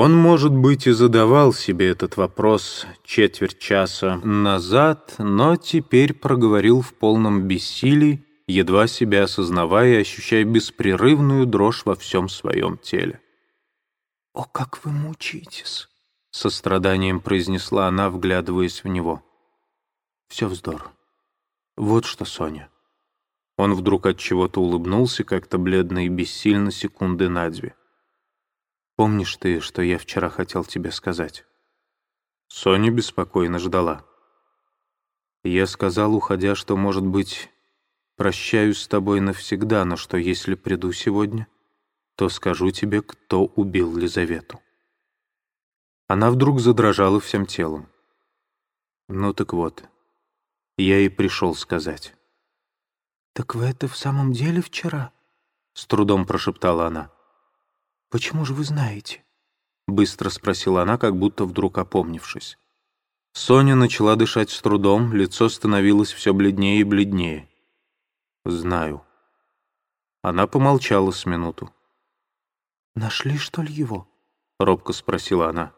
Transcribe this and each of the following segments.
Он, может быть, и задавал себе этот вопрос четверть часа назад, но теперь проговорил в полном бессилии, едва себя осознавая и ощущая беспрерывную дрожь во всем своем теле. «О, как вы мучаетесь!» — со страданием произнесла она, вглядываясь в него. «Все вздор. Вот что, Соня». Он вдруг от чего-то улыбнулся, как-то бледно и бессильно, секунды на две. «Помнишь ты, что я вчера хотел тебе сказать?» Соня беспокойно ждала. Я сказал, уходя, что, может быть, прощаюсь с тобой навсегда, но что если приду сегодня, то скажу тебе, кто убил Лизавету. Она вдруг задрожала всем телом. Ну так вот, я и пришел сказать. «Так вы это в самом деле вчера?» — с трудом прошептала она. «Почему же вы знаете?» — быстро спросила она, как будто вдруг опомнившись. Соня начала дышать с трудом, лицо становилось все бледнее и бледнее. «Знаю». Она помолчала с минуту. «Нашли, что ли, его?» — робко спросила она.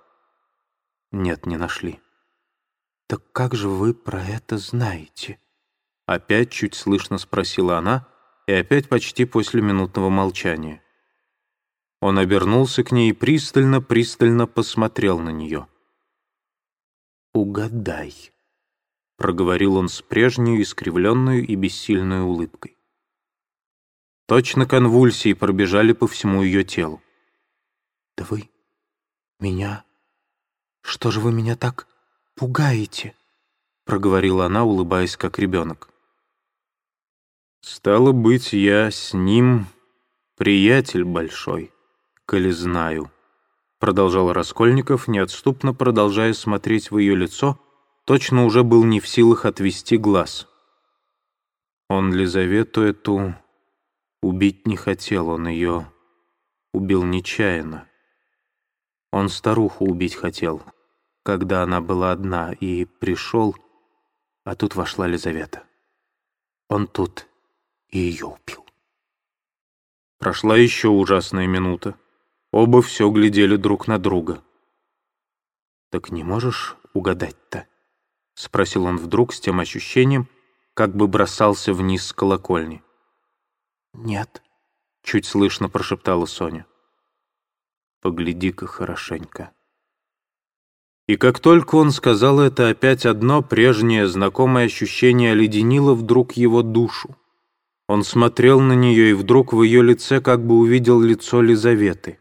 «Нет, не нашли». «Так как же вы про это знаете?» Опять чуть слышно спросила она, и опять почти после минутного молчания. Он обернулся к ней и пристально-пристально посмотрел на нее. «Угадай», — проговорил он с прежней искривленной и бессильной улыбкой. Точно конвульсии пробежали по всему ее телу. «Да вы меня... Что же вы меня так пугаете?» — проговорила она, улыбаясь как ребенок. «Стало быть, я с ним приятель большой, коли знаю», продолжал Раскольников, неотступно продолжая смотреть в ее лицо, точно уже был не в силах отвести глаз. Он Лизавету эту убить не хотел, он ее убил нечаянно. Он старуху убить хотел, когда она была одна, и пришел, а тут вошла Лизавета. Он тут и ее убил. Прошла еще ужасная минута. Оба все глядели друг на друга. «Так не можешь угадать-то?» — спросил он вдруг с тем ощущением, как бы бросался вниз с колокольни. «Нет», — чуть слышно прошептала Соня. «Погляди-ка хорошенько». И как только он сказал это, опять одно прежнее знакомое ощущение оледенило вдруг его душу. Он смотрел на нее и вдруг в ее лице как бы увидел лицо Лизаветы.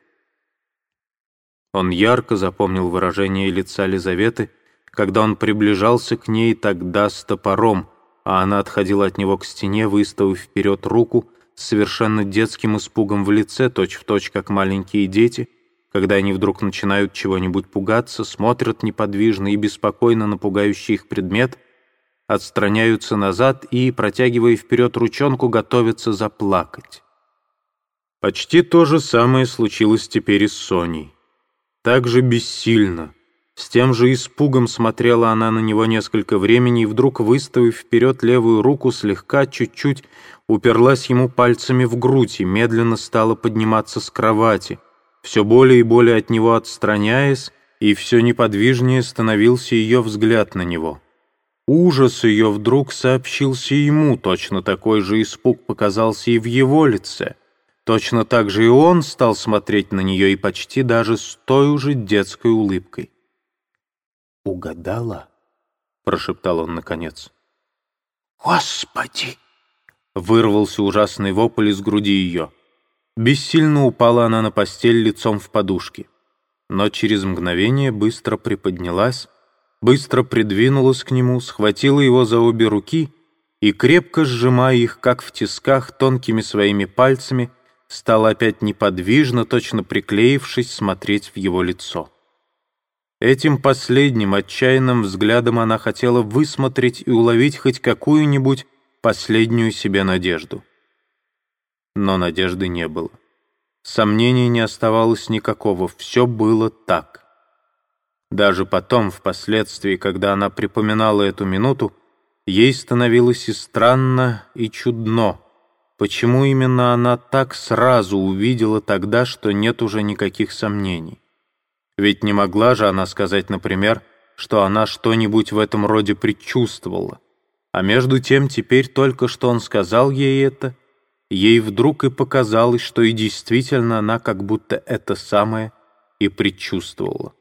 Он ярко запомнил выражение лица Лизаветы, когда он приближался к ней тогда с топором, а она отходила от него к стене, выставив вперед руку с совершенно детским испугом в лице, точь-в-точь, точь, как маленькие дети, когда они вдруг начинают чего-нибудь пугаться, смотрят неподвижно и беспокойно на пугающий их предмет — отстраняются назад и, протягивая вперед ручонку, готовятся заплакать. Почти то же самое случилось теперь и с Соней. Так же бессильно, с тем же испугом смотрела она на него несколько времени и вдруг, выставив вперед левую руку, слегка, чуть-чуть уперлась ему пальцами в грудь и медленно стала подниматься с кровати, все более и более от него отстраняясь, и все неподвижнее становился ее взгляд на него. Ужас ее вдруг сообщился ему, точно такой же испуг показался и в его лице. Точно так же и он стал смотреть на нее и почти даже с той уже детской улыбкой. «Угадала?» — прошептал он наконец. «Господи!» — вырвался ужасный вопль из груди ее. Бессильно упала она на постель лицом в подушке. Но через мгновение быстро приподнялась, быстро придвинулась к нему, схватила его за обе руки и, крепко сжимая их, как в тисках, тонкими своими пальцами, стала опять неподвижно, точно приклеившись, смотреть в его лицо. Этим последним отчаянным взглядом она хотела высмотреть и уловить хоть какую-нибудь последнюю себе надежду. Но надежды не было. Сомнений не оставалось никакого, все было так. Даже потом, впоследствии, когда она припоминала эту минуту, ей становилось и странно, и чудно, почему именно она так сразу увидела тогда, что нет уже никаких сомнений. Ведь не могла же она сказать, например, что она что-нибудь в этом роде предчувствовала. А между тем, теперь только что он сказал ей это, ей вдруг и показалось, что и действительно она как будто это самое и предчувствовала.